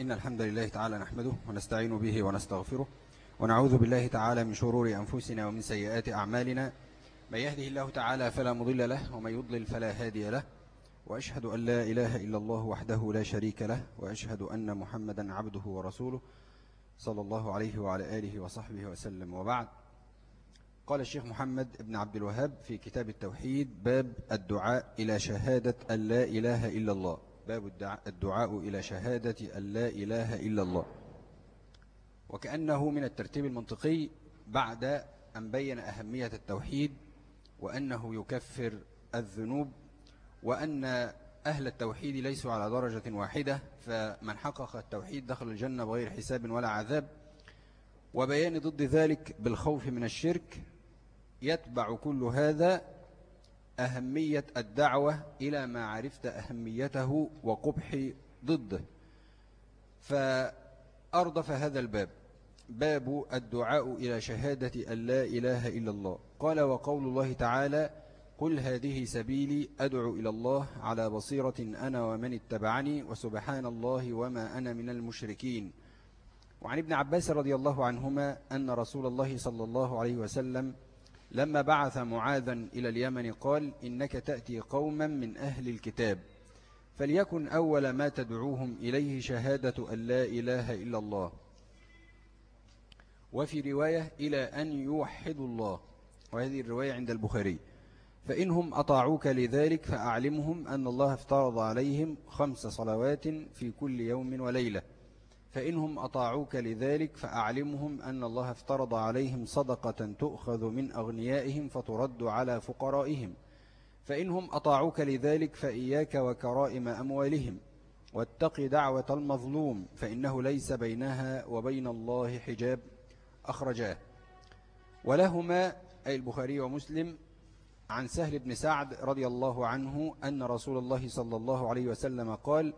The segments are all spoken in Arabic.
إن الحمد لله تعالى نحمده ونستعين به ونستغفره ونعوذ بالله تعالى من شرور أنفسنا ومن سيئات أعمالنا. من يهده الله تعالى فلا مضل له ومن يضلل فلا هادي له. وأشهد أن لا إله إلا الله وحده لا شريك له وأشهد أن محمدا عبده ورسوله صلى الله عليه وعلى آله وصحبه وسلم. وبعد قال الشيخ محمد بن عبد الوهاب في كتاب التوحيد باب الدعاء إلى شهادة أن لا إله إلا الله. باب الدعاء إلى شهادة أن لا إله إلا الله. وكأنه من الترتيب المنطقي بعد أن بين أهمية التوحيد وأنه يكفر الذنوب وأن أهل التوحيد ليسوا على درجة واحدة فمن حقق التوحيد دخل الجنة بغير حساب ولا عذاب. وبيان ضد ذلك بالخوف من الشرك يتبع كل هذا أهمية الدعوة إلى ما عرفت أهميته وقبح ضده. فأردف هذا الباب. باب الدعاء إلى شهادة أن لا إله إلا الله. قال وقول الله تعالى قل هذه سبيلي أدعو إلى الله على بصيرة أنا ومن اتبعني وسبحان الله وما أنا من المشركين. وعن ابن عباس رضي الله عنهما أن رسول الله صلى الله عليه وسلم لما بعث معاذا إلى اليمن قال إنك تأتي قوما من أهل الكتاب فليكن أول ما تدعوهم إليه شهادة أن لا إله إلا الله. وفي رواية إلى أن يوحدوا الله. وهذه الرواية عند البخاري. فإنهم أطاعوك لذلك فأعلمهم أن الله افترض عليهم خمس صلوات في كل يوم وليلة. فإنهم أطاعوك لذلك فأعلمهم أن الله افترض عليهم صدقة تؤخذ من أغنيائهم فترد على فقرائهم. فإنهم أطاعوك لذلك فإياك وكرائم أموالهم. واتق دعوة المظلوم فإنه ليس بينها وبين الله حجاب. أخرجاه. ولهما أي البخاري ومسلم عن سهل بن سعد رضي الله عنه أن رسول الله صلى الله عليه وسلم قال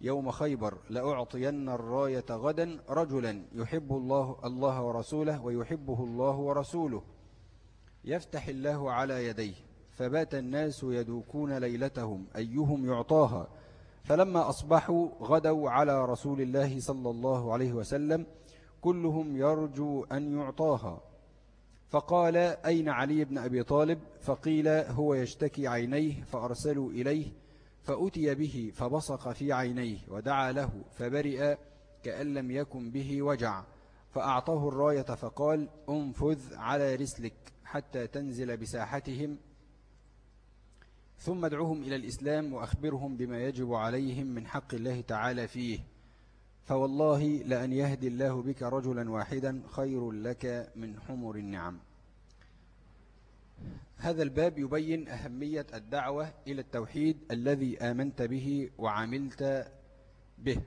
يوم خيبر لأعطين الراية غدا رجلا يحب الله الله ورسوله ويحبه الله ورسوله. يفتح الله على يديه فبات الناس يدوكون ليلتهم أيهم يعطاها. فلما أصبحوا غدوا على رسول الله صلى الله عليه وسلم كلهم يرجو أن يعطاها. فقال أين علي بن أبي طالب؟ فقيل هو يشتكي عينيه فأرسلوا إليه فأتي به فبصق في عينيه ودعا له فبرئ كأن لم يكن به وجع. فأعطاه الراية فقال انفذ على رسلك حتى تنزل بساحتهم. ثم ادعوهم إلى الإسلام وأخبرهم بما يجب عليهم من حق الله تعالى فيه. فوالله لأن يهدي الله بك رجلا واحدا خير لك من حمر النعم. هذا الباب يبين أهمية الدعوة إلى التوحيد الذي آمنت به وعملت به.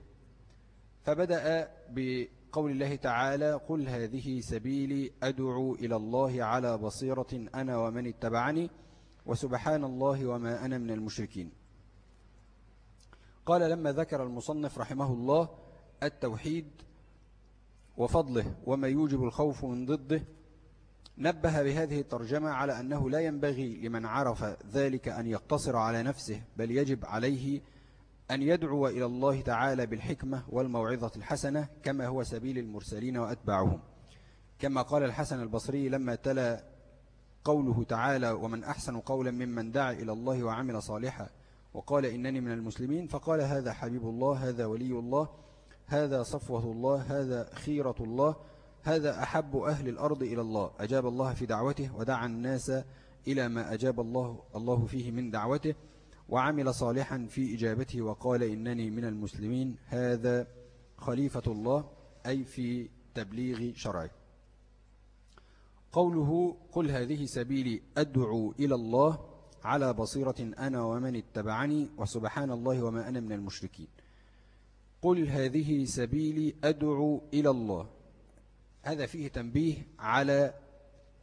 فبدأ بقول الله تعالى قل هذه سبيلي أدعو إلى الله على بصيرة أنا ومن اتبعني وسبحان الله وما أنا من المشركين. قال لما ذكر المصنف رحمه الله التوحيد وفضله وما يوجب الخوف من ضده نبه بهذه الترجمة على أنه لا ينبغي لمن عرف ذلك أن يقتصر على نفسه بل يجب عليه أن يدعو إلى الله تعالى بالحكمة والموعظة الحسنة كما هو سبيل المرسلين وأتباعهم. كما قال الحسن البصري لما تلا قوله تعالى ومن أحسن قولا ممن دعا إلى الله وعمل صالحا وقال إنني من المسلمين فقال هذا حبيب الله هذا ولي الله هذا صفوة الله هذا خيرة الله هذا أحب أهل الأرض إلى الله. أجاب الله في دعوته ودعا الناس إلى ما أجاب الله الله فيه من دعوته وعمل صالحا في إجابته وقال إنني من المسلمين. هذا خليفة الله أي في تبليغ شرعه. قوله قل هذه سبيلي أدعو إلى الله على بصيرة أنا ومن اتبعني وسبحان الله وما أنا من المشركين. قل هذه سبيلي أدعو إلى الله. هذا فيه تنبيه على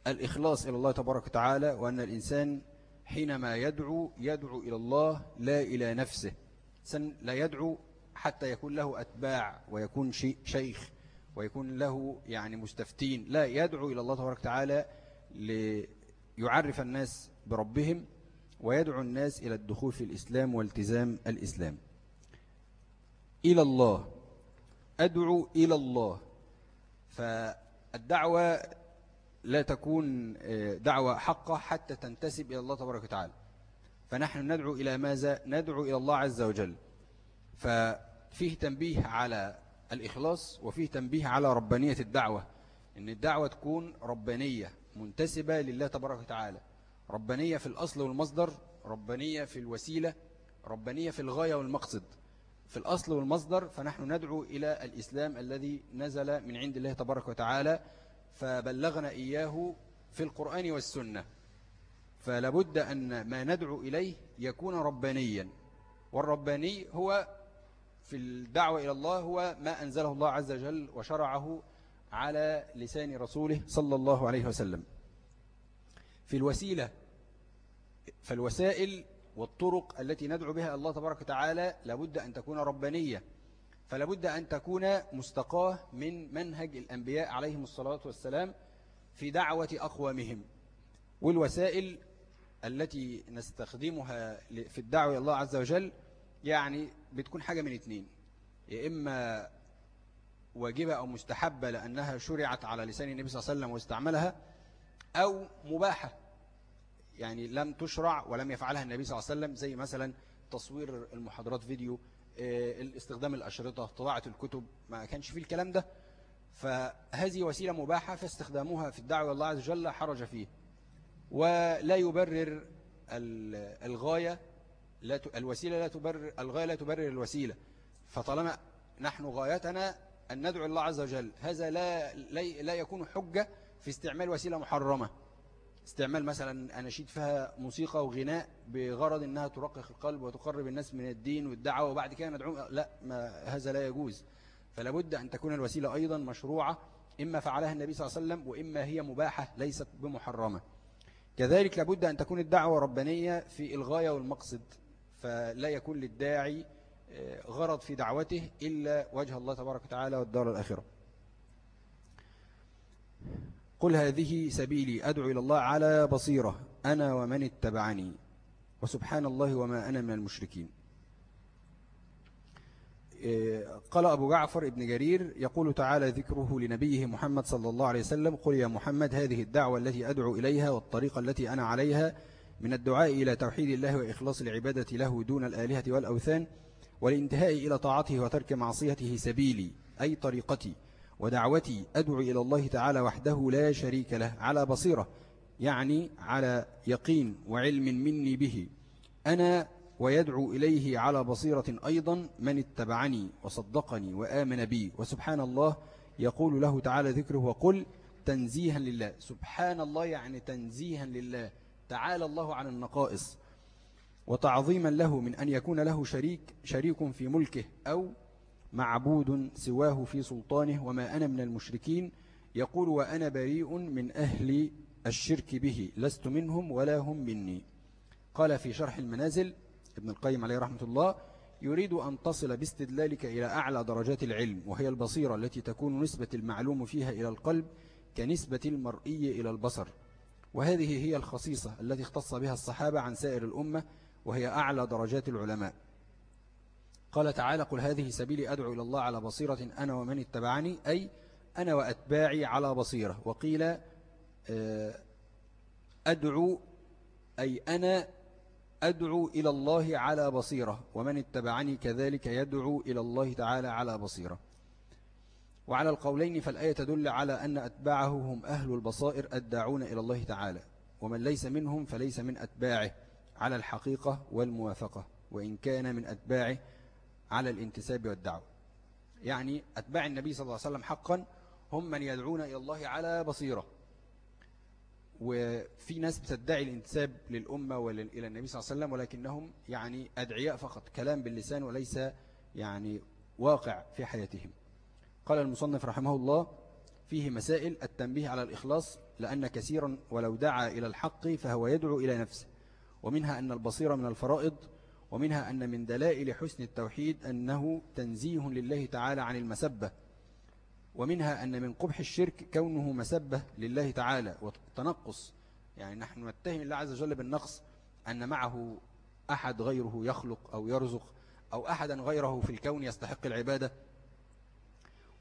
الإخلاص إلى الله تبارك وتعالى وأن الإنسان حينما يدعو يدعو إلى الله لا إلى نفسه. لا يدعو حتى يكون له أتباع ويكون شيخ ويكون له يعني مستفتين. لا يدعو إلى الله تبارك وتعالى ليعرف الناس بربهم ويدعو الناس إلى الدخول في الإسلام والتزام الإسلام. إلى الله. أدعو إلى الله. فالدعوة لا تكون آه، دعوة حقة حتى تنتسب إلى الله تبارك وتعالى. فنحن ندعو إلى ماذا؟ ندعو إلى الله عز وجل. ففيه تنبيه على الإخلاص وفيه تنبيه على ربانية الدعوة إن الدعوة تكون ربانية منتسبة لله تبارك وتعالى. ربانية في الأصل والمصدر ربانية في الوسيلة ربانية في الغاية والمقصد. في الأصل والمصدر فنحن ندعو إلى الإسلام الذي نزل من عند الله تبارك وتعالى فبلغنا إياه في القرآن والسنة. فلابد أن ما ندعو إليه يكون ربانيا. والرباني هو في الدعوة إلى الله هو ما أنزله الله عز وجل وشرعه على لسان رسوله صلى الله عليه وسلم. في الوسيلة فالوسائل والطرق التي ندعو بها الله تبارك وتعالى لابد أن تكون ربانية فلابد أن تكون مستقاة من منهج الأنبياء عليهم الصلاة والسلام في دعوة أقوامهم. والوسائل التي نستخدمها في الدعوة إلى الله عز وجل يعني بتكون حاجة من اتنين. يا إما واجبة أو مستحبة لأنها شرعت على لسان النبي صلى الله عليه وسلم واستعملها أو مباحة. يعني لم تشرع ولم يفعلها النبي صلى الله عليه وسلم زي مثلا تصوير المحاضرات فيديو آه، استخدام الأشرطة طباعة الكتب ما كانش فيه الكلام ده. فهذه وسيلة مباحة فاستخدامها في الدعوة الله عز وجل حرج فيه. ولا يبرر الغاية لا الوسيلة لا تبرر الغاية لا تبرر الوسيلة. فطالما نحن غايتنا أن ندعو الله عز وجل هذا لا لا يكون حجة في استعمال وسيلة محرمة. استعمال مثلا أناشيد فيها موسيقى وغناء بغرض أنها ترقق القلب وتقرب الناس من الدين والدعوة وبعد كده ندعو لا ما هذا لا يجوز. فلا بد أن تكون الوسيلة أيضا مشروعة إما فعلها النبي صلى الله عليه وسلم وإما هي مباحة ليست بمحرمة. كذلك لابد أن تكون الدعوة ربانية في الغاية والمقصد فلا يكون للداعي آه، غرض في دعوته إلا وجه الله تبارك وتعالى والدار الآخرة. قل هذه سبيلي أدعو إلى الله على بصيرة أنا ومن اتبعني. وسبحان الله وما أنا من المشركين. آه، قال أبو جعفر ابن جرير يقول تعالى ذكره لنبيه محمد صلى الله عليه وسلم قل يا محمد هذه الدعوة التي أدعو إليها والطريقة التي أنا عليها من الدعاء إلى توحيد الله وإخلاص العبادة له دون الآلهة والأوثان والانتهاء إلى طاعته وترك معصيته سبيلي أي طريقتي. ودعوتي أدعو إلى الله تعالى وحده لا شريك له على بصيرة يعني على يقين وعلم مني به. أنا ويدعو إليه على بصيرة أيضا من اتبعني وصدقني وآمن بي. وسبحان الله يقول له تعالى ذكره وقل تنزيها لله. سبحان الله يعني تنزيها لله. تعالى الله عن النقائص. وتعظيما له من أن يكون له شريك شريك في ملكه أو معبود سواه في سلطانه وما أنا من المشركين يقول وأنا بريء من أهل الشرك به لست منهم ولا هم مني. قال في شرح المنازل ابن القيم عليه رحمة الله يريد أن تصل باستدلالك إلى أعلى درجات العلم وهي البصيرة التي تكون نسبة المعلوم فيها إلى القلب كنسبة المرئي إلى البصر. وهذه هي الخصيصة التي اختص بها الصحابة عن سائر الأمة وهي أعلى درجات العلماء. قال تعالى قل هذه سبيلي أدعو إلى الله على بصيرة أنا ومن اتبعني أي أنا وأتباعي على بصيرة. وقيل آه، أدعو أي أنا أدعو إلى الله على بصيرة ومن اتبعني كذلك يدعو إلى الله تعالى على بصيرة. وعلى القولين فالآية تدل على أن أتباعه هم أهل البصائر الداعون إلى الله تعالى ومن ليس منهم فليس من أتباعه على الحقيقة والموافقة وإن كان من أتباعه على الانتساب والدعوة. يعني أتباع النبي صلى الله عليه وسلم حقا هم من يدعون إلى الله على بصيرة. وفي ناس بتدعي الانتساب للأمة وإلى النبي صلى الله عليه وسلم ولكنهم يعني أدعياء فقط كلام باللسان وليس يعني واقع في حياتهم. قال المصنف رحمه الله فيه مسائل التنبيه على الإخلاص لأن كثيرا ولو دعا إلى الحق فهو يدعو إلى نفسه ومنها أن البصيرة من الفرائض ومنها أن من دلائل حسن التوحيد أنه تنزيه لله تعالى عن المسبة ومنها أن من قبح الشرك كونه مسبة لله تعالى وتنقص يعني نحن نتهم الله عز وجل بالنقص أن معه أحد غيره يخلق أو يرزق أو أحدا غيره في الكون يستحق العبادة.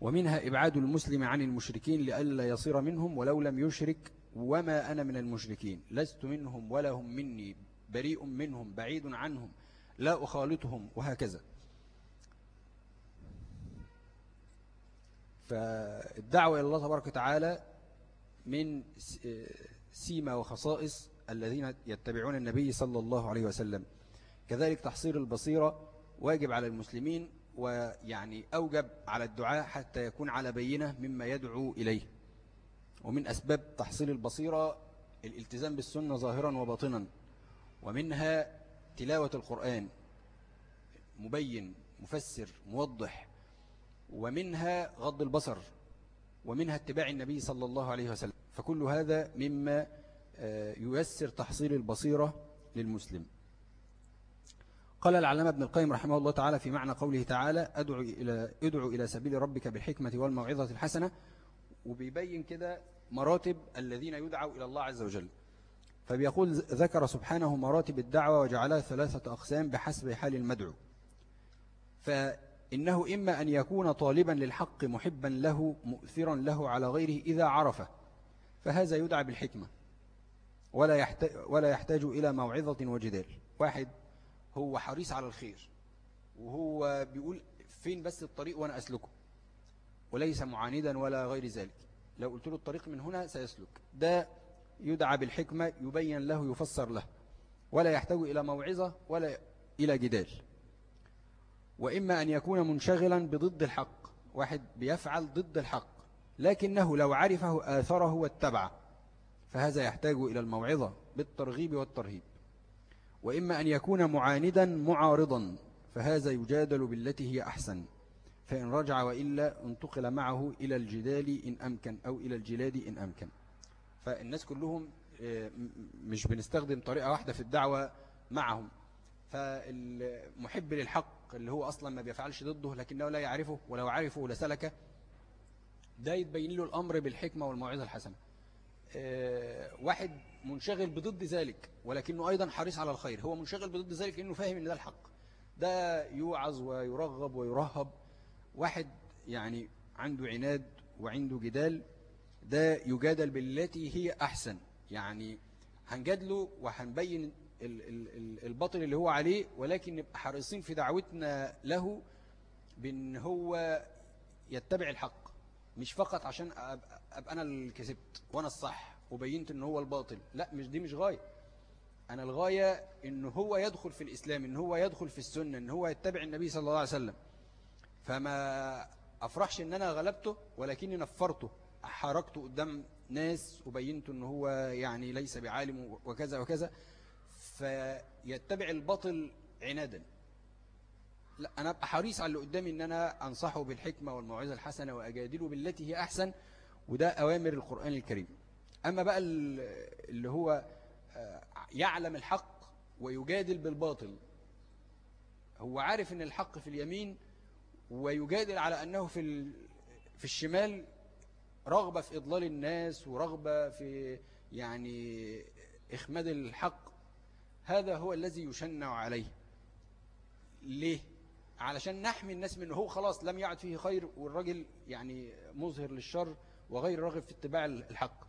ومنها إبعاد المسلم عن المشركين لئلا يصير منهم ولو لم يشرك وما أنا من المشركين لست منهم ولا هم مني بريء منهم بعيد عنهم. لا أخالطهم وهكذا. فالدعوة إلى الله تبارك وتعالى من سيما وخصائص الذين يتبعون النبي صلى الله عليه وسلم. كذلك تحصيل البصيرة واجب على المسلمين ويعني أوجب على الدعاء حتى يكون على بينة مما يدعو إليه. ومن أسباب تحصيل البصيرة الالتزام بالسنة ظاهرا وباطنا ومنها تلاوة القرآن. مبين مفسر موضح. ومنها غض البصر. ومنها اتباع النبي صلى الله عليه وسلم. فكل هذا مما آه، ييسر تحصيل البصيرة للمسلم. قال العلامة ابن القيم رحمه الله تعالى في معنى قوله تعالى أدعو إلى, أدعو إلى سبيل ربك بالحكمة والموعظة الحسنة. وبيبين كده مراتب الذين يدعوا إلى الله عز وجل. فبيقول ذكر سبحانه مراتب الدعوة وجعلها ثلاثة أقسام بحسب حال المدعو. فإنه إما أن يكون طالبا للحق محبا له مؤثرا له على غيره إذا عرفه. فهذا يدعى بالحكمة. ولا يحتاج, ولا يحتاج إلى موعظة وجدال. واحد هو حريص على الخير. وهو بيقول فين بس الطريق وأنا أسلكه. وليس معاندا ولا غير ذلك. لو قلت له الطريق من هنا سيسلك. ده يدعى بالحكمة يبين له يفسر له. ولا يحتاج إلى موعظة ولا إلى جدال. وإما أن يكون منشغلا بضد الحق واحد بيفعل ضد الحق لكنه لو عرفه آثره واتبعه فهذا يحتاج إلى الموعظة بالترغيب والترهيب. وإما أن يكون معاندا معارضا فهذا يجادل بالتي هي أحسن. فإن رجع وإلا انتقل معه إلى الجدال إن أمكن أو إلى الجلاد إن أمكن. فالناس كلهم آه، مش بنستخدم طريقة واحدة في الدعوة معهم. فالمحب للحق اللي هو أصلا ما بيفعلش ضده لكنه لا يعرفه ولو عرفه لسلكه ده يتبين له الأمر بالحكمة والموعظة الحسنة. آه، واحد منشغل بضد ذلك ولكنه أيضا حريص على الخير هو منشغل بضد ذلك لأنه فاهم أن ده الحق. ده يوعظ ويرغب ويرهب. واحد يعني عنده عناد وعنده جدال ده يجادل بالتي هي أحسن. يعني هنجادله وهنبين الباطل اللي هو عليه ولكن نبقى حريصين في دعوتنا له بأن هو يتبع الحق مش فقط عشان أبقى أنا اللي كسبت وأنا الصح وبينت أنه هو الباطل. لا مش دي مش غاية. أنا الغاية أنه هو يدخل في الإسلام أنه هو يدخل في السنة أنه هو يتبع النبي صلى الله عليه وسلم. فما أفرحش أن أنا غلبته ولكني نفرته. حركته قدام ناس وبينته أنه هو يعني ليس بعالم وكذا وكذا فيتبع الباطل عنادا. لا أنا أبقى حريص على اللي قدامي أن أنا أنصحه بالحكمة والموعظة الحسنة وأجادله بالتي هي أحسن وده أوامر القرآن الكريم. أما بقى اللي هو آه، يعلم الحق ويجادل بالباطل هو عارف أن الحق في اليمين ويجادل على أنه في في الشمال رغبة في إضلال الناس ورغبة في يعني إخماد الحق هذا هو الذي يشنع عليه. ليه؟ علشان نحمي الناس منه هو خلاص لم يعد فيه خير والراجل يعني مظهر للشر وغير راغب في اتباع الحق.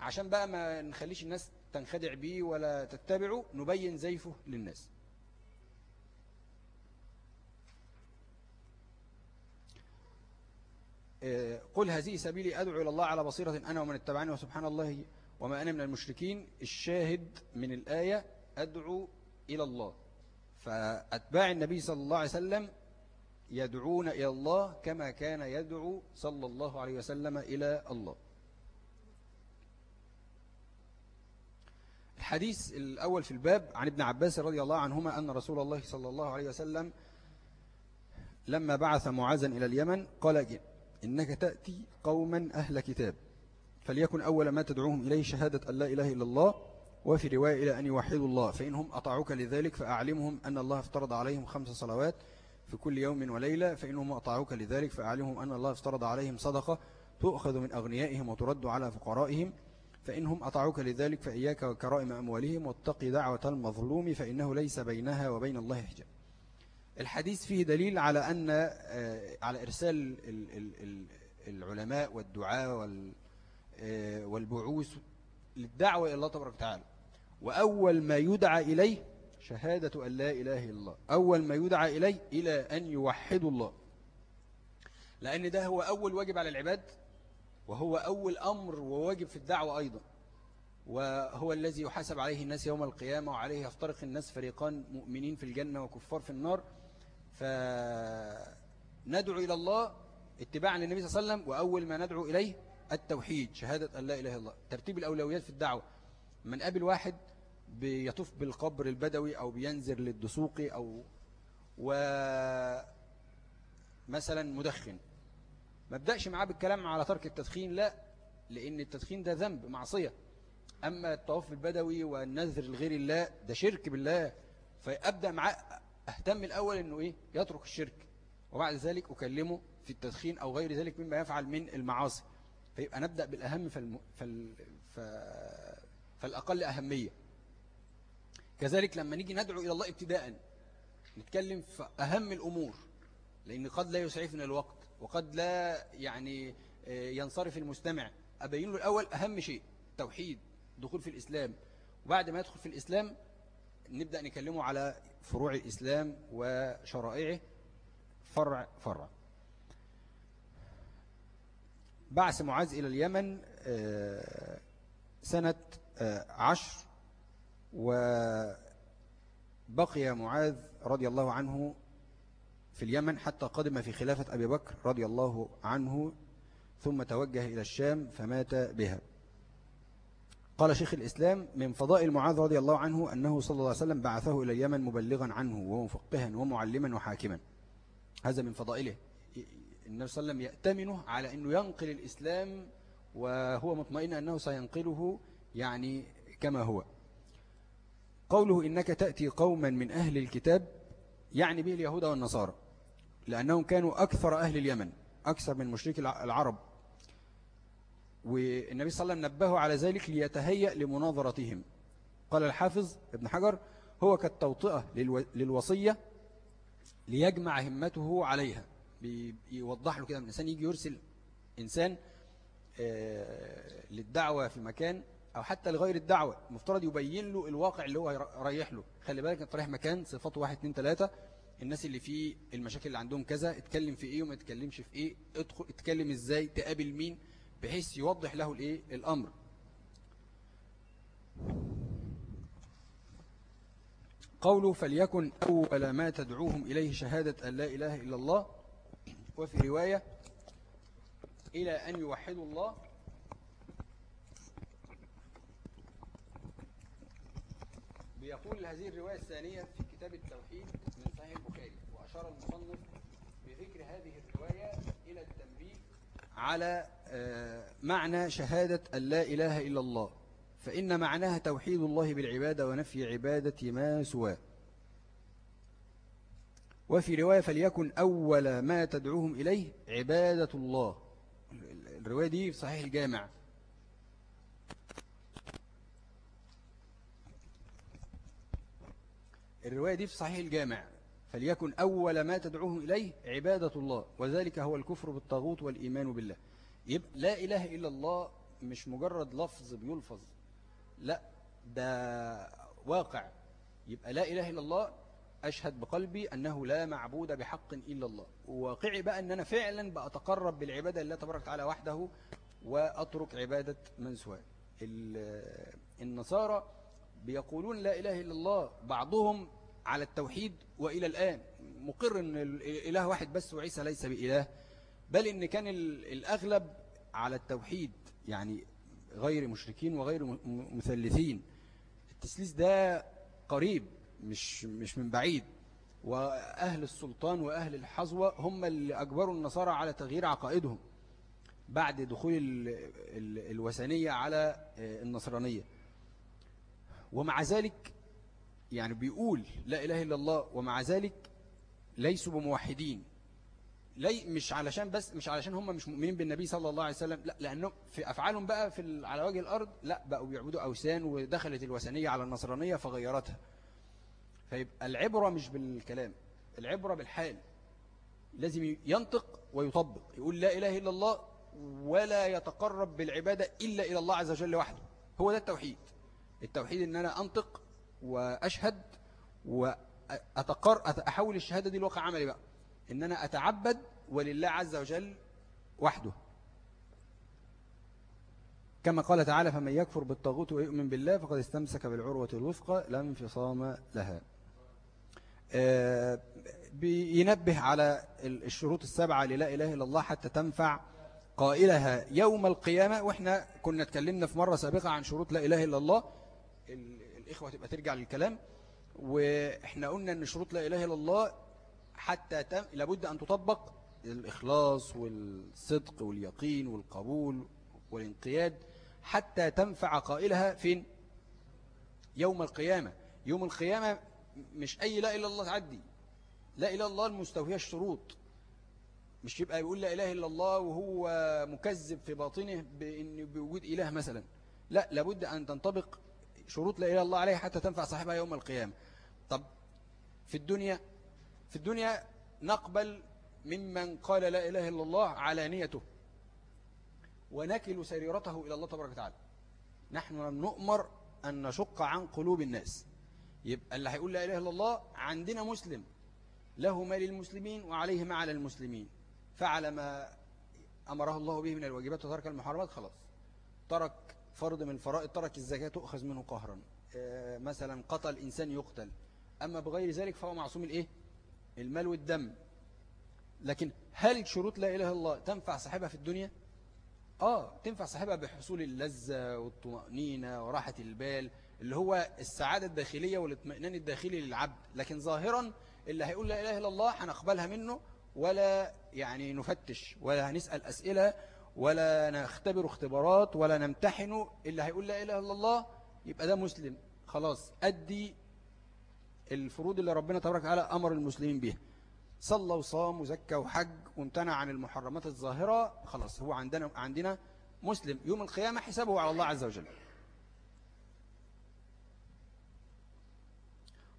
عشان بقى ما نخليش الناس تنخدع بيه ولا تتبعه نبين زيفه للناس. قل هذه سبيلي أدعو إلى الله على بصيرة أنا ومن اتبعني وسبحان الله وما أنا من المشركين. الشاهد من الآية أدعو إلى الله. فأتباع النبي صلى الله عليه وسلم يدعون إلى الله كما كان يدعو صلى الله عليه وسلم إلى الله. الحديث الأول في الباب عن ابن عباس رضي الله عنهما أن رسول الله صلى الله عليه وسلم لما بعث معاذا إلى اليمن قال إنك تأتي قوما أهل كتاب فليكن أول ما تدعوهم إليه شهادة أن لا إله إلا الله وفي رواية إلى أن يوحدوا الله فإنهم أطاعوك لذلك فأعلمهم أن الله افترض عليهم خمس صلوات في كل يوم وليلة فإنهم أطاعوك لذلك فأعلمهم أن الله افترض عليهم صدقة تؤخذ من أغنيائهم وترد على فقرائهم فإنهم أطاعوك لذلك فإياك وكرائم أموالهم واتق دعوة المظلوم فإنه ليس بينها وبين الله حجاب. الحديث فيه دليل على أن على إرسال العلماء والدعاء والبعوث للدعوة إلى الله تبارك وتعالى. وأول ما يدعى إليه شهادة أن لا إله إلا الله. أول ما يدعى إليه إلى أن يوحدوا الله. لأن ده هو أول واجب على العباد وهو أول أمر وواجب في الدعوة أيضا. وهو الذي يحاسب عليه الناس يوم القيامة وعليه يفترق الناس فريقان مؤمنين في الجنة وكفار في النار. فندعو إلى الله اتباعا للنبي صلى الله عليه وسلم وأول ما ندعو إليه التوحيد شهادة أن لا إله إلا الله ترتيب الأولويات في الدعوة. من قابل واحد بيطوف بالقبر البدوي أو بينزل للدسوق أو ومثلا مدخن. ما بدأش معاه بالكلام على ترك التدخين لا لأن التدخين ده ذنب معصية. أما الطواف البدوي والنذر لغير الله ده شرك بالله. فأبدأ معاه أهتم الأول أنه إيه؟ يترك الشرك. وبعد ذلك أكلمه في التدخين أو غير ذلك مما يفعل من المعاصي. فيبقى نبدأ بالأهم فالم... فال... ف... فالأقل أهمية. كذلك لما نيجي ندعو إلى الله ابتداء نتكلم في أهم الأمور لأن قد لا يسعفنا الوقت وقد لا يعني آه، ينصرف المستمع. أبين له الأول أهم شيء توحيد دخول في الإسلام. وبعد ما يدخل في الإسلام نبدأ نكلمه على فروع الإسلام وشرائعه. فرع فرع. بعث معاذ إلى اليمن آه، سنة آه، عشر وبقي معاذ رضي الله عنه في اليمن حتى قدم في خلافة أبي بكر رضي الله عنه ثم توجه إلى الشام فمات بها. قال شيخ الإسلام من فضائل معاذ رضي الله عنه أنه صلى الله عليه وسلم بعثه إلى اليمن مبلغا عنه ومفقها ومعلما وحاكما. هذا من فضائله. النبي صلى الله عليه وسلم يأتمنه على أنه ينقل الإسلام وهو مطمئن أنه سينقله يعني كما هو. قوله إنك تأتي قوما من أهل الكتاب يعني به اليهود والنصارى لأنهم كانوا أكثر أهل اليمن أكثر من مشرك العرب. والنبي صلى الله عليه وسلم نبهه على ذلك ليتهيأ لمناظرتهم. قال الحافظ ابن حجر هو كالتوطئة للوصية ليجمع همته عليها. بيوضح له كده من الإنسان يجي يرسل إنسان آه، للدعوة في مكان أو حتى لغير الدعوة مفترض يبين له الواقع اللي هو رايح له. خلي بالك انت رايح مكان صفاته واحد اتنين تلاتة الناس اللي فيه المشاكل اللي عندهم كذا اتكلم في إيه وما اتكلمش في إيه اتكلم إزاي تقابل مين بحيث يوضح له الايه؟ الأمر. قوله فليكن أول ما تدعوهم إليه شهادة أن لا إله إلا الله وفي رواية إلى أن يوحدوا الله. بيقول هذه الرواية الثانية في كتاب التوحيد من صحيح البخاري وأشار المصنف بذكر هذه الرواية إلى التنبيه على آه، معنى شهادة أن لا إله إلا الله. فإن معناها توحيد الله بالعبادة ونفي عبادة ما سواه. وفي رواية فليكن أول ما تدعوهم إليه عبادة الله. الرواية دي في صحيح الجامع. الرواية دي في صحيح الجامع. فليكن أول ما تدعوهم إليه عبادة الله وذلك هو الكفر بالطاغوت والإيمان بالله. يبقى لا إله إلا الله مش مجرد لفظ بيلفظ لا ده واقع. يبقى لا إله إلا الله أشهد بقلبي أنه لا معبود بحق إلا الله. وواقعي بقى أن أنا فعلا بأتقرب بالعبادة لله تبارك وتعالى وحده وأترك عبادة من سواه النصارى بيقولون لا إله إلا الله بعضهم على التوحيد وإلى الآن. مقر أن الإله واحد بس وعيسى ليس بإله بل إن كان الأغلب على التوحيد يعني غير مشركين وغير مثلثين. التسليس ده قريب مش مش من بعيد. وأهل السلطان وأهل الحظوة هم اللي أجبروا النصارى على تغيير عقائدهم بعد دخول الوثنية على النصرانية. ومع ذلك يعني بيقول لا إله إلا الله ومع ذلك ليسوا بموحدين. لي مش علشان بس مش علشان هم مش مؤمنين بالنبي صلى الله عليه وسلم لا لأنهم في أفعالهم بقى في على وجه الأرض لا بقوا بيعبدوا أوثان ودخلت الوثنية على النصرانية فغيرتها. فيبقى العبرة مش بالكلام العبرة بالحال. لازم ينطق ويطبق. يقول لا إله إلا الله ولا يتقرب بالعبادة إلا إلى الله عز وجل وحده. هو ده التوحيد. التوحيد إن أنا أنطق وأشهد وأتقر أحول الشهادة دي الواقع عملي بقى إن أنا أتعبد ولله عز وجل وحده. كما قال تعالى فمن يكفر بالطاغوت ويؤمن بالله فقد استمسك بالعروة الوثقى لا انفصام لها. آه، بينبه على الشروط السبعة للا إله إلا الله حتى تنفع قائلها يوم القيامة. وإحنا كنا اتكلمنا في مرة سابقة عن شروط لا إله إلا الله. الإخوة تبقى ترجع للكلام. وإحنا قلنا أن شروط لا إله إلا الله حتى تم لابد أن تطبق الإخلاص والصدق واليقين والقبول والانقياد حتى تنفع قائلها فين؟ يوم القيامة. يوم القيامة مش أي لا إلا الله تعدي. لا إله إلا الله المستوفية الشروط. مش يبقى يقول لا إله إلا الله وهو مكذب في باطنه بإن بوجود إله مثلا. لا لابد أن تنطبق شروط لا إله إلا الله عليها حتى تنفع صاحبها يوم القيامة. طب في الدنيا في الدنيا نقبل ممن قال لا إله إلا الله علانيته ونكل سريرته إلى الله تبارك وتعالى. نحن لم نؤمر أن نشق عن قلوب الناس. يبقى اللي هيقول لا إله إلا الله عندنا مسلم. له ما للمسلمين وعليه ما على المسلمين. فعل ما أمره الله به من الواجبات وترك المحرمات خلاص. ترك فرض من الفرائض ترك الزكاة تؤخذ منه قهرا. آه، مثلا قتل إنسان يقتل. أما بغير ذلك فهو معصوم الإيه؟ المال والدم. لكن هل شروط لا إله الله تنفع صاحبها في الدنيا؟ آه تنفع صاحبها بحصول اللذة والطمأنينة وراحة البال اللي هو السعادة الداخلية والاطمئنان الداخلي للعبد. لكن ظاهرا اللي هيقول لا إله إلا الله هنقبلها منه ولا يعني نفتش ولا هنسأل أسئلة ولا نختبر اختبارات ولا نمتحن اللي هيقول لا إله إلا الله يبقى ده مسلم. خلاص أدي الفروض اللي ربنا تبارك وتعالى أمر المسلمين بها صلى وصام وزكى وحج وامتنع عن المحرمات الظاهرة خلاص هو عندنا عندنا مسلم. يوم القيامة حسابه على الله عز وجل.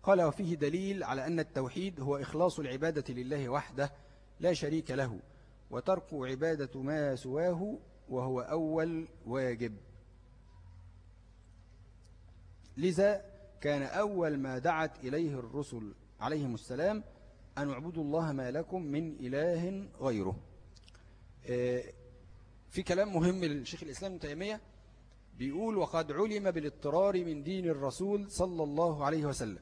قال وفيه دليل على أن التوحيد هو إخلاص العبادة لله وحده لا شريك له. وترك عبادة ما سواه وهو أول واجب. لذا كان أول ما دعت إليه الرسل عليهم السلام أن اعبدوا الله ما لكم من إله غيره. آه، في كلام مهم للشيخ الإسلام تيمية بيقول وقد علم بالاضطرار من دين الرسول صلى الله عليه وسلم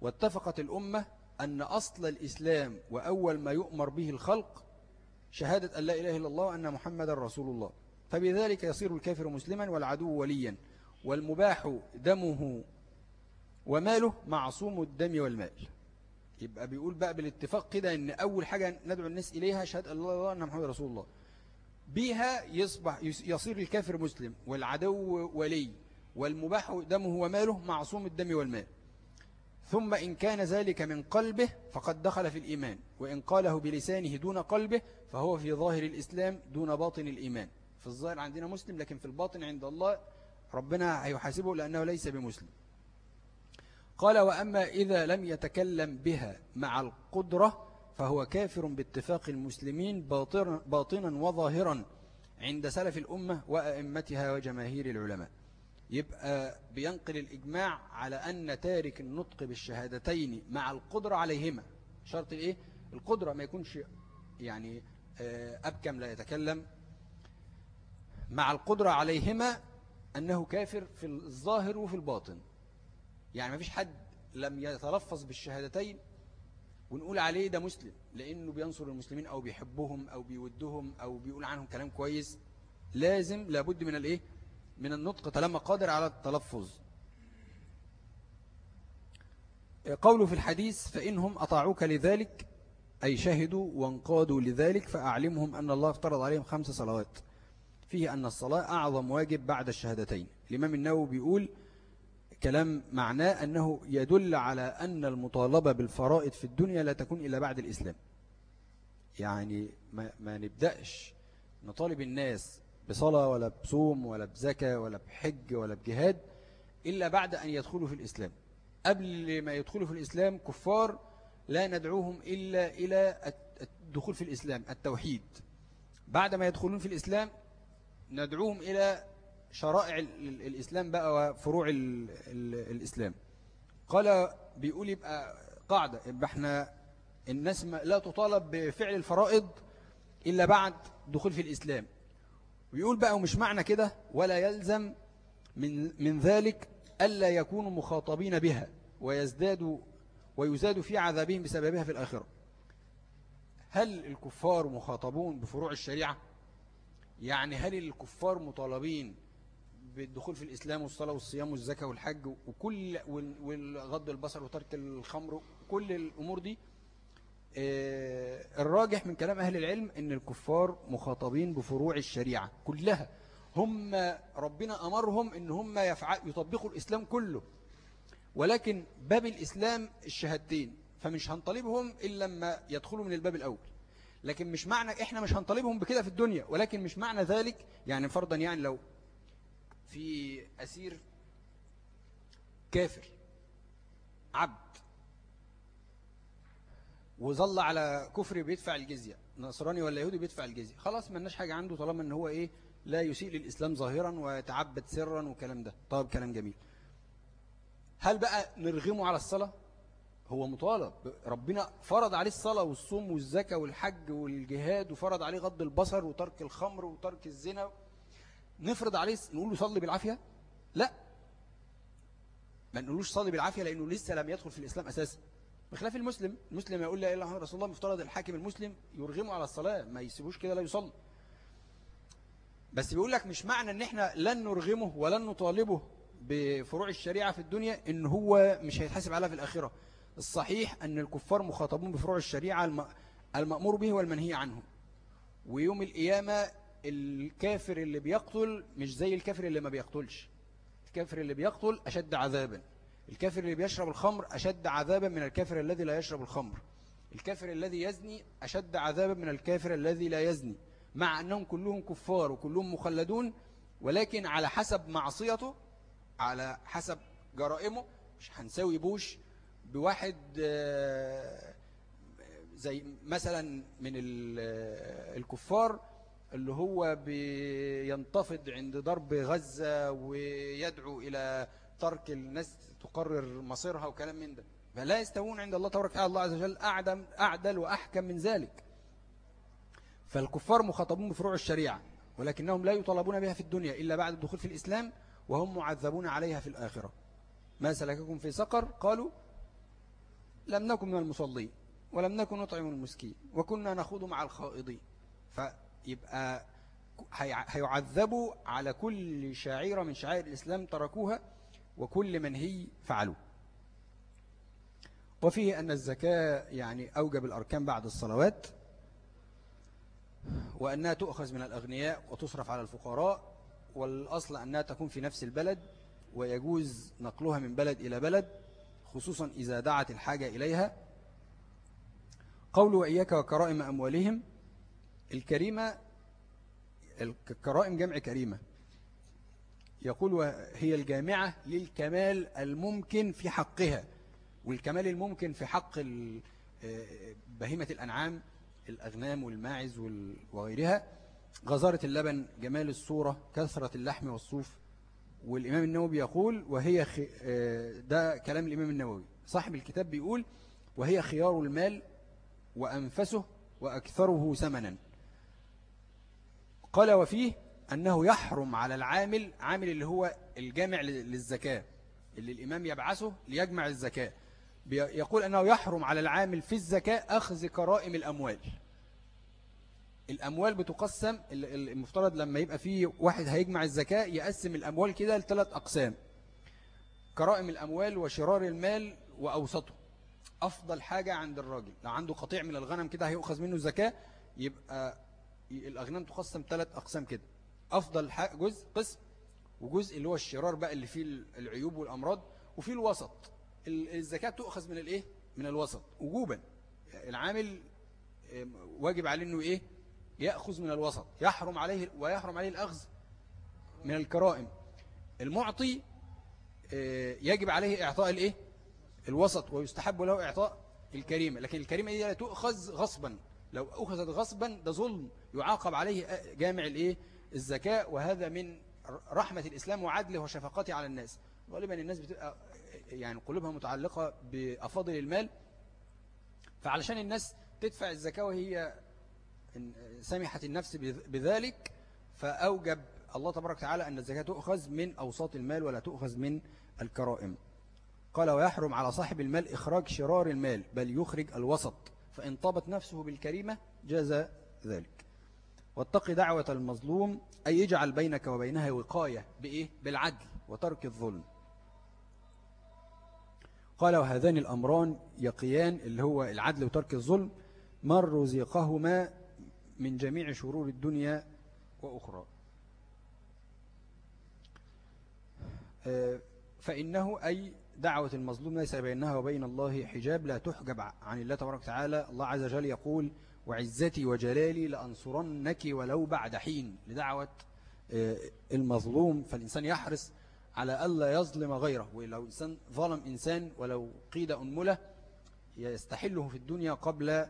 واتفقت الأمة أن أصل الإسلام وأول ما يؤمر به الخلق شهادة أن لا إله إلا الله وأن محمد رسول الله. فبذلك يصير الكافر مسلما والعدو وليا. والمباح دمه وماله معصوم الدم والمال. يبقى بيقول بقى بالاتفاق كده إن أول حاجة ندعو الناس إليها شهادة الله الله ان محمد رسول الله. بها يصبح يصير الكافر مسلم والعدو ولي. والمباح دمه وماله معصوم الدم والمال. ثم إن كان ذلك من قلبه فقد دخل في الإيمان وإن قاله بلسانه دون قلبه فهو في ظاهر الإسلام دون باطن الإيمان. في الظاهر عندنا مسلم لكن في الباطن عند الله ربنا هيحاسبه لأنه ليس بمسلم. قال وأما إذا لم يتكلم بها مع القدرة فهو كافر باتفاق المسلمين باطنا وظاهرا عند سلف الأمة وأئمتها وجماهير العلماء. يبقى بينقل الإجماع على أن تارك النطق بالشهادتين مع القدرة عليهما. شرط الإيه؟ القدرة ما يكونش يعني آه، أبكم لا يتكلم. مع القدرة عليهما أنه كافر في الظاهر وفي الباطن. يعني ما فيش حد لم يتلفظ بالشهادتين ونقول عليه ده مسلم لأنه بينصر المسلمين أو بيحبهم أو بيودهم أو بيقول عنهم كلام كويس. لازم لابد من الإيه؟ من النطق طالما قادر على التلفظ. قوله في الحديث فإنهم أطاعوك لذلك أي شهدوا وانقادوا لذلك فأعلمهم أن الله افترض عليهم خمس صلوات. فيه أن الصلاة أعظم واجب بعد الشهادتين. الإمام النووي بيقول كلام معناه أنه يدل على أن المطالبة بالفرائض في الدنيا لا تكون إلا بعد الإسلام. يعني ما, ما نبدأش نطالب الناس بصلاة ولا بصوم ولا بزكاة ولا بحج ولا بجهاد إلا بعد أن يدخلوا في الإسلام. قبل ما يدخلوا في الإسلام كفار لا ندعوهم إلا إلى الدخول في الإسلام التوحيد. بعد ما يدخلون في الإسلام ندعوهم إلى شرائع الإسلام بقى وفروع الإسلام. قال بيقول يبقى قاعدة يبقى إحنا الناس لا تطالب بفعل الفرائض إلا بعد دخول في الإسلام. ويقول بقى ومش معنى كده ولا يلزم من, من ذلك ألا يكونوا مخاطبين بها ويزدادوا ويزاد في عذابهم بسببها في الآخرة. هل الكفار مخاطبون بفروع الشريعة؟ يعني هل الكفار مطالبين بالدخول في الإسلام والصلاة والصيام والزكاة والحج وكل والغض البصر وترك الخمر كل الأمور دي؟ الراجح من كلام أهل العلم أن الكفار مخاطبين بفروع الشريعة كلها. هم ربنا أمرهم أن هم يطبقوا الإسلام كله. ولكن باب الإسلام الشهادتين فمش هنطالبهم إلا لما يدخلوا من الباب الأول. لكن مش معنى إحنا مش هنطالبهم بكده في الدنيا. ولكن مش معنى ذلك يعني فرضا يعني لو في أسير كافر عبد وظل على كفر بيدفع الجزية. نصراني ولا يهودي بيدفع الجزية. خلاص ما لناش حاجة عنده طالما إن هو إيه لا يسيء للإسلام ظاهرا ويتعبد سرا وكلام ده. طيب كلام جميل. هل بقى نرغمه على الصلاة؟ هو مطالب. ربنا فرض عليه الصلاة والصوم والزكاة والحج والجهاد وفرض عليه غض البصر وترك الخمر وترك الزنا. نفرض عليه نقول له صلي بالعافية؟ لا. ما نقولوش صلي بالعافية لأنه لسه لم يدخل في الإسلام أساسا. بخلاف المسلم المسلم يقول لا إله إلا رسول الله مفترض الحاكم المسلم يرغمه على الصلاة ما يسيبوش كده لا يصلي. بس بيقول لك مش معنى إن إحنا لن نرغمه ولن نطالبه بفروع الشريعة في الدنيا إن هو مش هيتحاسب عليها في الآخرة. الصحيح إن الكفار مخاطبون بفروع الشريعة المأمور به والمنهي عنه. ويوم القيامة الكافر اللي بيقتل مش زي الكافر اللي ما بيقتلش. الكافر اللي بيقتل أشد عذابا. الكافر اللي بيشرب الخمر أشد عذابا من الكافر الذي لا يشرب الخمر. الكافر الذي يزني أشد عذابا من الكافر الذي لا يزني. مع أنهم كلهم كفار وكلهم مخلدون ولكن على حسب معصيته على حسب جرائمه مش هنساوي بوش بواحد آه، زي مثلا من الكفار اللي هو بينتفض عند ضرب غزة ويدعو إلى ترك الناس تقرر مصيرها وكلام من ده. فلا يستوون عند الله تبارك الله عز وجل أعدم أعدل وأحكم من ذلك. فالكفار مخاطبون بفروع الشريعة ولكنهم لا يطالبون بها في الدنيا إلا بعد الدخول في الإسلام وهم معذبون عليها في الآخرة. ما سلككم في سقر؟ قالوا لم نكن من المصلين ولم نكن نطعم المسكين وكنا نخوض مع الخائضين. فيبقى هيعذبوا على كل شعيرة من شعائر الإسلام تركوها وكل منهي فعلوا وفيه أن الزكاة يعني أوجب الأركان بعد الصلوات وأنها تؤخذ من الأغنياء وتصرف على الفقراء والأصل أنها تكون في نفس البلد ويجوز نقلها من بلد إلى بلد خصوصا إذا دعت الحاجة إليها. قول وإياك وكرائم أموالهم الكريمة الكرائم جمع كريمة. يقول وهي الجامعة للكمال الممكن في حقها. والكمال الممكن في حق آه، بهيمة الأنعام الأغنام والماعز وغيرها غزارة اللبن جمال الصورة كثرة اللحم والصوف. والإمام النووي يقول وهي خي... آه، ده كلام الإمام النووي. صاحب الكتاب بيقول وهي خيار المال وأنفسه وأكثره ثمنا قال وفيه أنه يحرم على العامل عامل اللي هو الجامع للزكاة اللي الإمام يبعثه ليجمع الزكاة. يقول أنه يحرم على العامل في الزكاة أخذ كرائم الأموال. الأموال بتقسم المفترض لما يبقى فيه واحد هيجمع الزكاة يقسم الأموال كده لثلاث أقسام. كرائم الأموال وشرار المال وأوسطه. أفضل حاجة عند الراجل. لو عنده قطيع من الغنم كده هيؤخذ منه الزكاة يبقى الأغنام تقسم ثلاث أقسام كده. أفضل جزء قسم وجزء اللي هو الشرار بقى اللي فيه العيوب والأمراض وفيه الوسط. الزكاة تؤخذ من الإيه؟ من الوسط. وجوبا العامل واجب عليه أنه إيه؟ يأخذ من الوسط. يحرم عليه ويحرم عليه الأخذ من الكرائم. المعطي يجب عليه إعطاء الإيه؟ الوسط ويستحب له إعطاء الكريمة. لكن الكريمة دي لا تؤخذ غصبا. لو أخذت غصبا ده ظلم. يعاقب عليه جامع الإيه؟ الزكاة وهذا من رحمة الإسلام وعدله وشفقته على الناس. غالبا الناس بتبقى يعني قلوبها متعلقة بأفاضل المال. فعلشان الناس تدفع الزكاة وهي سمحت النفس بذلك فأوجب الله تبارك وتعالى أن الزكاة تؤخذ من أوساط المال ولا تؤخذ من الكرائم. قال ويحرم على صاحب المال إخراج شرار المال بل يخرج الوسط. فإن طابت نفسه بالكريمة جاز ذلك. واتق دعوة المظلوم أي يجعل بينك وبينها وقاية بإيه؟ بالعدل وترك الظلم. قال وهذان الأمران يقيان اللي هو العدل وترك الظلم من رزقهما من جميع شرور الدنيا وأخرى. آه، فإنه أي دعوة المظلوم ليس بينها وبين الله حجاب لا تحجب عن الله تبارك وتعالى. الله عز وجل يقول وعزتي وجلالي لأنصرنك ولو بعد حين لدعوة آه، المظلوم. فالإنسان يحرص على ألا يظلم غيره. ولو إنسان ظلم إنسان ولو قيد أنملة يستحله في الدنيا قبل آه،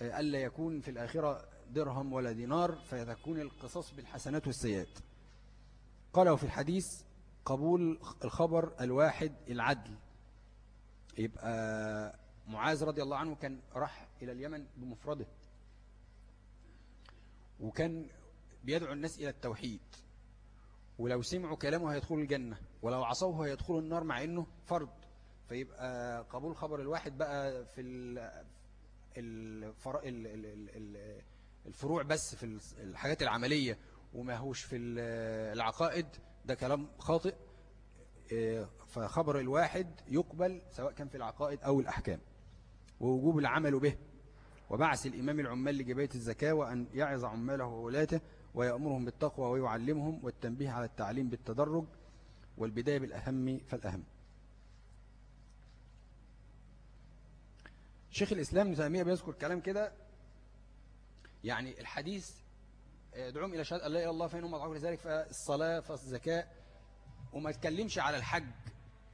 ألا يكون في الآخرة درهم ولا دينار فيتكون القصص بالحسنات والسيئات. قال وفي الحديث قبول الخبر الواحد العدل. يبقى معاذ رضي الله عنه كان راح إلى اليمن بمفرده. وكان بيدعو الناس إلى التوحيد. ولو سمعوا كلامه هيدخلوا الجنة ولو عصوه هيدخلوا النار مع إنه فرض. فيبقى قبول خبر الواحد بقى في الفروع بس في الحاجات العملية وما هوش في العقائد ده كلام خاطئ. إيه، فخبر الواحد يقبل سواء كان في العقائد أو الأحكام. ووجوب العمل به. وبعث الإمام العمال لجباية الزكاة وأن يعظ عماله وولاته ويأمرهم بالتقوى ويعلمهم والتنبيه على التعليم بالتدرج والبداية بالأهم فالأهم. شيخ الإسلام ابن تيمية بيذكر كلام كده يعني الحديث ادعوهم إلى شهادة لا إله إلا الله فإنهم أضعوا لذلك فالصلاة فالزكاة وما تكلمش على الحج.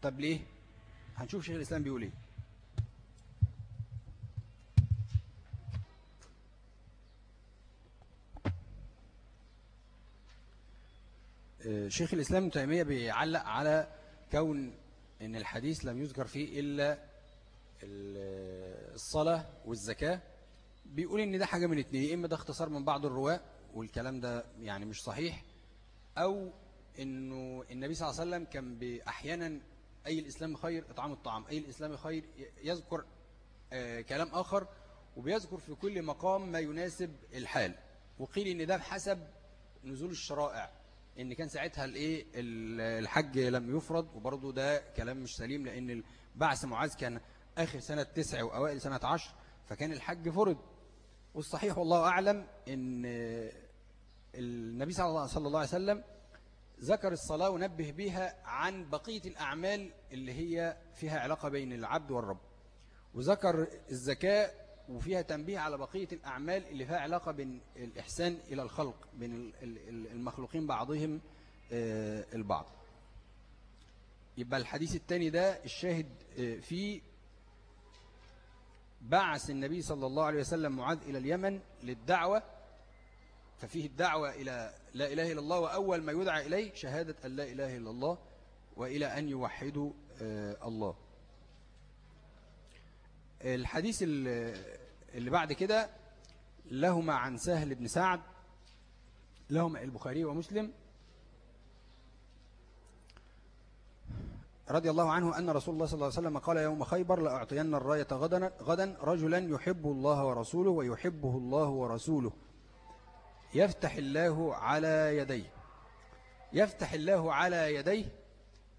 طب ليه؟ هنشوف شيخ الإسلام بيقول إيه. شيخ الإسلام ابن تيمية بيعلق على كون إن الحديث لم يذكر فيه إلا الصلاة والزكاة. بيقول إن ده حاجة من اتنين إما ده اختصار من بعض الرواة والكلام ده يعني مش صحيح أو أنه النبي صلى الله عليه وسلم كان أحيانا أي الإسلام خير إطعام الطعام أي الإسلام خير يذكر آه كلام آخر وبيذكر في كل مقام ما يناسب الحال. وقيل إن ده بحسب نزول الشرائع. إن كان ساعتها الإيه؟ الحج لم يفرض وبرضه ده كلام مش سليم لأن بعث معاذ كان آخر سنة تسع واوائل سنة عشر فكان الحج فرض. والصحيح والله أعلم أن النبي صلى الله عليه وسلم ذكر الصلاة ونبه بها عن بقية الأعمال اللي هي فيها علاقة بين العبد والرب. وذكر الزكاة وفيها تنبيه على بقية الأعمال اللي فيها علاقة بين الإحسان إلى الخلق بين المخلوقين بعضهم آه، البعض. يبقى الحديث الثاني ده الشاهد آه، فيه بعث النبي صلى الله عليه وسلم معاذ إلى اليمن للدعوة ففيه الدعوة إلى لا إله إلا الله وأول ما يدعى إليه شهادة أن لا إله إلا الله وإلى أن يوحدوا آه، الله. الحديث اللي بعد كده لهما عن سهل بن سعد لهما البخاري ومسلم رضي الله عنه أن رسول الله صلى الله عليه وسلم قال يوم خيبر لأعطين الراية غدا, غدا رجلا يحب الله ورسوله ويحبه الله ورسوله. يفتح الله على يديه. يفتح الله على يديه.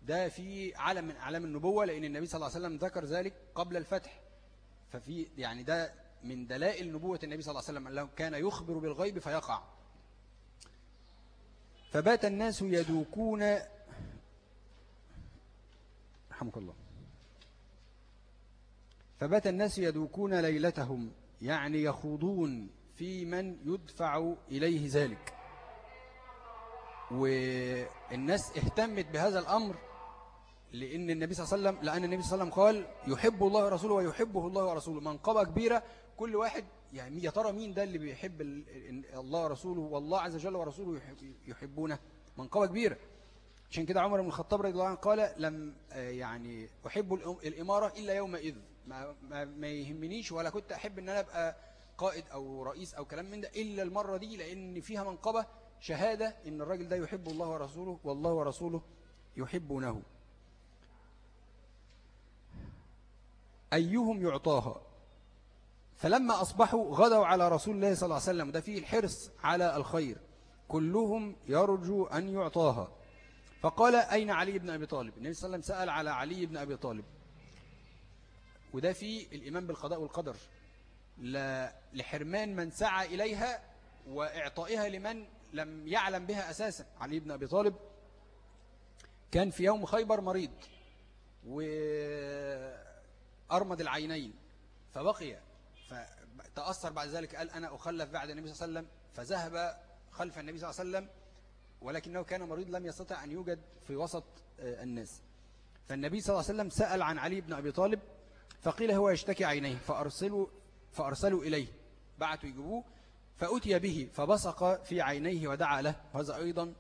ده في علم من أعلام النبوة لأن النبي صلى الله عليه وسلم ذكر ذلك قبل الفتح. ففي يعني ده من دلائل نبوة النبي صلى الله عليه وسلم أنه كان يخبر بالغيب فيقع. فبات الناس يدوكون رحمك الله. فبات الناس يدوكون ليلتهم يعني يخوضون في من يدفع إليه ذلك. والناس اهتمت بهذا الأمر لأن النبي صلى الله عليه وسلم لأن النبي صلى الله عليه وسلم قال يحب الله ورسوله ويحبه الله ورسوله. منقبة كبيرة كل واحد يعني يا ترى مين ده اللي بيحب الله ورسوله والله عز وجل ورسوله يحبونه؟ منقبة كبيرة. عشان كده عمر بن الخطاب رضي الله عنه قال لم يعني أحب الإمارة إلا يومئذ. ما, ما, ما يهمنيش ولا كنت أحب أن أنا أبقى قائد أو رئيس أو كلام من ده إلا المرة دي لأن فيها منقبة شهادة إن الراجل ده يحب الله ورسوله والله ورسوله يحبونه. أيهم يعطاها؟ فلما أصبحوا غدوا على رسول الله صلى الله عليه وسلم ده فيه الحرص على الخير. كلهم يرجو أن يعطاها. فقال أين علي بن أبي طالب؟ النبي صلى الله عليه وسلم سأل على علي بن أبي طالب. وده فيه الإيمان بالقضاء والقدر. لحرمان من سعى إليها وإعطائها لمن لم يعلم بها أساسا. علي بن أبي طالب كان في يوم خيبر مريض وأرمد العينين فبقي فتأثر بعد ذلك قال أنا أخلف بعد النبي صلى الله عليه وسلم فذهب خلف النبي صلى الله عليه وسلم ولكنه كان مريض لم يستطع أن يوجد في وسط آه، الناس. فالنبي صلى الله عليه وسلم سأل عن علي بن أبي طالب فقيل هو يشتكي عينيه فأرسلوا, فأرسلوا إليه بعثوا يجيبوه فأتي به فبصق في عينيه ودعا له هذا أيضا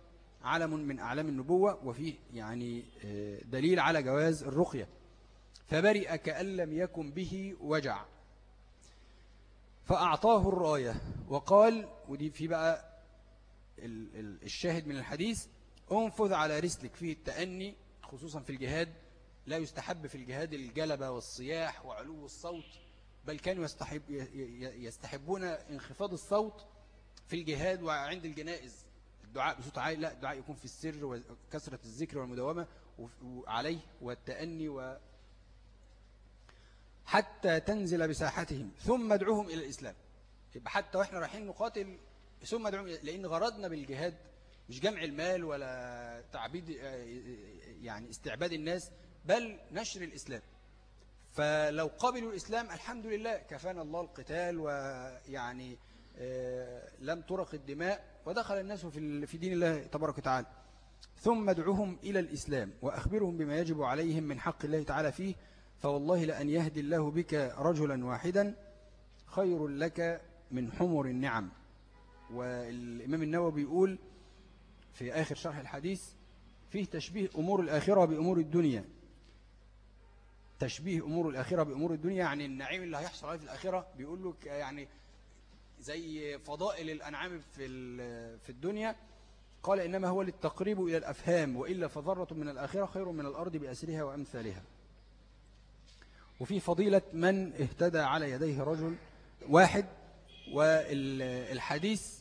علم من أعلام النبوة وفيه يعني آه، دليل على جواز الرقية. فبرئ كأن لم يكن به وجع. فأعطاه الراية وقال ودي في بقى الشاهد من الحديث انفذ على رسلك فيه التأني خصوصا في الجهاد. لا يستحب في الجهاد الجلبة والصياح وعلو الصوت بل كانوا يستحب يستحبون انخفاض الصوت في الجهاد وعند الجنائز. الدعاء بصوت عالي لا الدعاء يكون في السر وكثرة الذكر والمداومة وعليه والتأني حتى تنزل بساحتهم ثم ادعوهم إلى الإسلام. يبقى حتى وإحنا رايحين نقاتل ثم ادعوهم لأن غرضنا بالجهاد مش جمع المال ولا تعبيد يعني استعباد الناس بل نشر الإسلام. فلو قبلوا الإسلام الحمد لله كفانا الله القتال ويعني آه، لم ترق الدماء ودخل الناس في دين الله تبارك وتعالى. ثم ادعوهم إلى الإسلام وأخبرهم بما يجب عليهم من حق الله تعالى فيه فوالله لأن يهدي الله بك رجلا واحدا خير لك من حمر النعم. والإمام النووي يقول في آخر شرح الحديث فيه تشبيه أمور الآخرة بأمور الدنيا. تشبيه أمور الآخرة بأمور الدنيا يعني النعيم اللي هيحصل عليه في الآخرة بيقول لك يعني زي فضائل الأنعام في في الدنيا. قال إنما هو للتقريب إلى الأفهام وإلا فضرة من الآخرة خير من الأرض بأسرها وأمثالها. وفي فضيلة من اهتدى على يديه رجل واحد والحديث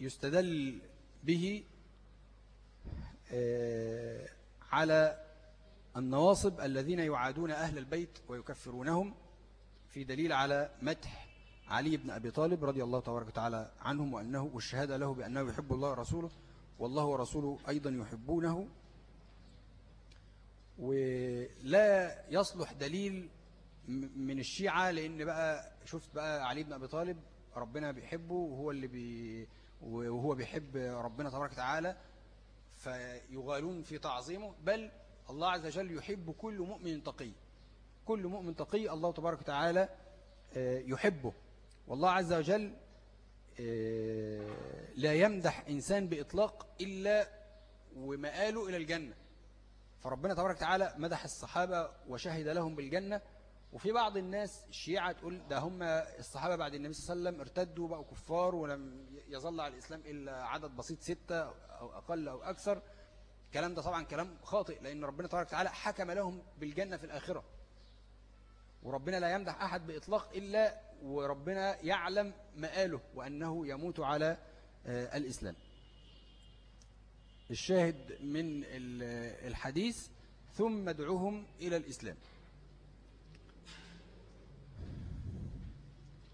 يستدل به آه، على النواصب الذين يعادون أهل البيت ويكفرونهم في دليل على مدح علي بن أبي طالب رضي الله تبارك وتعالى عنهم وأنه والشهادة له بأنه يحب الله ورسوله والله ورسوله أيضا يحبونه. ولا يصلح دليل من الشيعة لأن بقى شفت بقى علي بن أبي طالب ربنا بيحبه وهو اللي بي وهو بيحب ربنا تبارك وتعالى فيغالون في تعظيمه. بل الله عز وجل يحب كل مؤمن تقي. كل مؤمن تقي الله تبارك وتعالى آه، يحبه. والله عز وجل آه، لا يمدح إنسان بإطلاق إلا ومآله إلى الجنة. فربنا تبارك وتعالى مدح الصحابة وشهد لهم بالجنة وفي بعض الناس الشيعة تقول ده هم الصحابة بعد النبي صلى الله عليه وسلم ارتدوا بقوا كفار ولم يظل على الإسلام إلا عدد بسيط ستة أو أقل أو أكثر. الكلام ده طبعا كلام خاطئ لأن ربنا تبارك وتعالى حكم لهم بالجنة في الآخرة. وربنا لا يمدح أحد بإطلاق إلا وربنا يعلم مآله وأنه يموت على آه، الإسلام. الشاهد من الحديث ثم ادعوهم إلى الإسلام.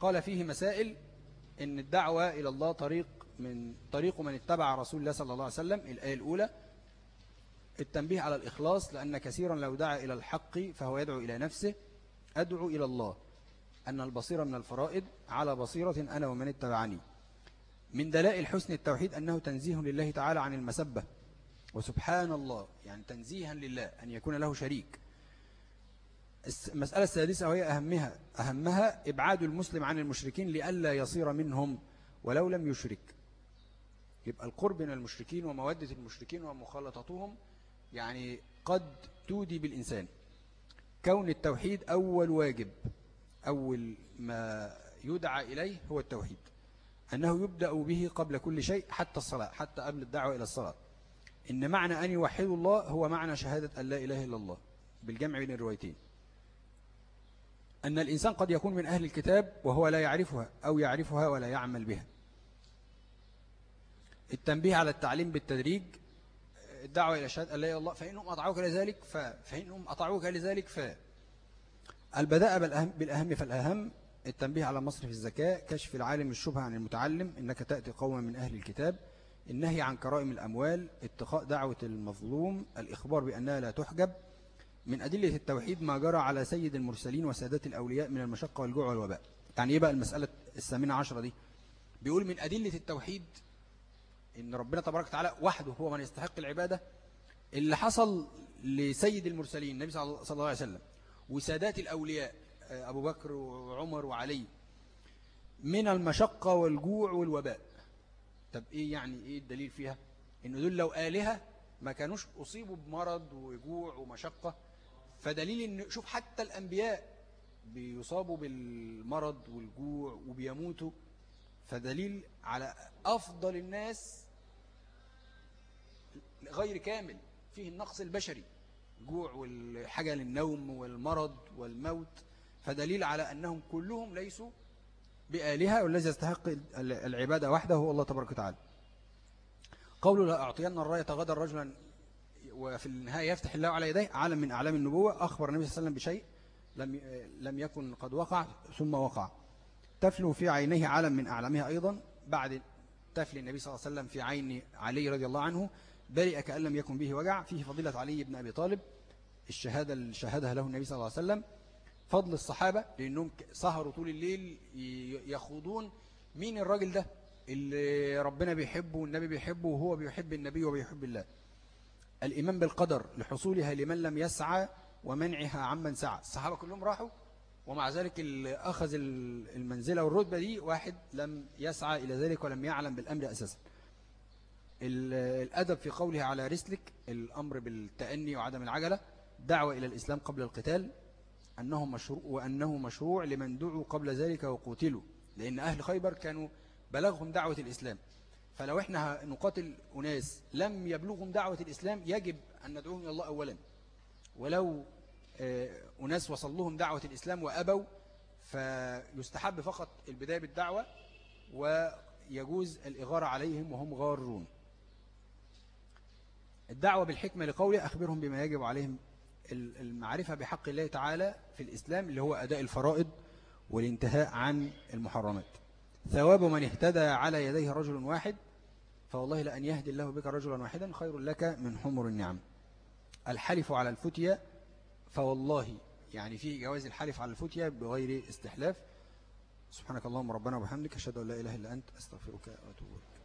قال فيه مسائل إن الدعوة إلى الله طريق من طريق من اتبع رسول الله صلى الله عليه وسلم الآية الأولى التنبيه على الإخلاص لأن كثيرا لو دعا إلى الحق فهو يدعو إلى نفسه أدعو إلى الله أن البصيرة من الفرائض على بصيرة أنا ومن اتبعني. من دلائل حسن التوحيد أنه تنزيه لله تعالى عن المسبة. وسبحان الله يعني تنزيها لله أن يكون له شريك. المسألة السادسة وهي أهمها أهمها إبعاد المسلم عن المشركين لئلا يصير منهم ولو لم يشرك. يبقى القرب من المشركين ومودة المشركين ومخالطتهم يعني قد تودي بالإنسان. كون التوحيد أول واجب أول ما يدعى إليه هو التوحيد. أنه يبدأ به قبل كل شيء حتى الصلاة حتى قبل الدعوة إلى الصلاة. إن معنى أن يوحدوا الله هو معنى شهادة أن لا إله إلا الله بالجمع بين الروايتين. أن الإنسان قد يكون من أهل الكتاب وهو لا يعرفها أو يعرفها ولا يعمل بها. التنبيه على التعليم بالتدريج الدعوة إلى شهادة لا الله فإنهم أطعوك لذلك ف... فإنهم أطعوك لذلك ف البداء بالأهم, بالأهم فالأهم التنبيه على مصرف الزكاة كشف العالم الشبهة عن المتعلم إنك تأتي قوما من أهل الكتاب النهي عن كرائم الأموال اتقاء دعوة المظلوم الإخبار بأنها لا تحجب من أدلة التوحيد ما جرى على سيد المرسلين وسادات الأولياء من المشقة والجوع والوباء. يعني إيه بقى المسألة الثامنة عشرة دي؟ بيقول من أدلة التوحيد إن ربنا تبارك وتعالى وحده هو من يستحق العبادة اللي حصل لسيد المرسلين النبي صلى الله عليه وسلم وسادات الأولياء أبو بكر وعمر وعلي من المشقة والجوع والوباء. طب إيه يعني إيه الدليل فيها؟ إنه دول لو آلهة ما كانوش أصيبوا بمرض وجوع ومشقة فدليل إن شوف حتى الأنبياء بيصابوا بالمرض والجوع وبيموتوا فدليل على أفضل الناس غير كامل فيه النقص البشري الجوع والحاجة للنوم والمرض والموت فدليل على أنهم كلهم ليسوا بآلهة والذي يستحق العبادة وحده هو الله تبارك وتعالى. قوله لا أعطينا الراية غدا رجلا وفي النهاية يفتح الله على يديه عالم من أعلام النبوة أخبر النبي صلى الله عليه وسلم بشيء لم لم يكن قد وقع ثم وقع. تفلو في عينيه عالم من أعلامها أيضا. بعد تفل النبي صلى الله عليه وسلم في عين علي رضي الله عنه برئ كأن لم يكن به وجع. فيه فضيلة علي بن أبي طالب الشهادة اللي شهدها له النبي صلى الله عليه وسلم. فضل الصحابة لأنهم سهروا طول الليل يخوضون مين الراجل ده؟ اللي ربنا بيحبه والنبي بيحبه وهو بيحب النبي وبيحب الله. الإيمان بالقدر لحصولها لمن لم يسعى ومنعها عمن سعى. الصحابة كلهم راحوا ومع ذلك اللي أخذ المنزلة والرتبة دي واحد لم يسعى إلى ذلك ولم يعلم بالأمر أساسا. الأدب في قوله على رسلك الأمر بالتأني وعدم العجلة دعوة إلى الإسلام قبل القتال أنه مشروع وأنه مشروع لمن دعوا قبل ذلك وقتلوا لأن أهل خيبر كانوا بلغهم دعوة الإسلام. فلو إحنا نقاتل أناس لم يبلغهم دعوة الإسلام يجب أن ندعوهم إلى الله أولا. ولو أناس وصل لهم دعوة الإسلام وأبوا فيستحب فقط البداية بالدعوة ويجوز الإغارة عليهم وهم غارون. الدعوة بالحكمة لقوله أخبرهم بما يجب عليهم المعرفة بحق الله تعالى في الإسلام اللي هو أداء الفرائض والانتهاء عن المحرمات. ثواب من اهتدى على يديه رجل واحد فوالله لأن يهدي الله بك رجلا واحدا خير لك من حمر النعم. الحلف على الفتية فوالله يعني في جواز الحلف على الفتية بغير استحلاف. سبحانك اللهم ربنا وبحمدك أشهد أن لا إله إلا أنت أستغفرك وأتوب إليك.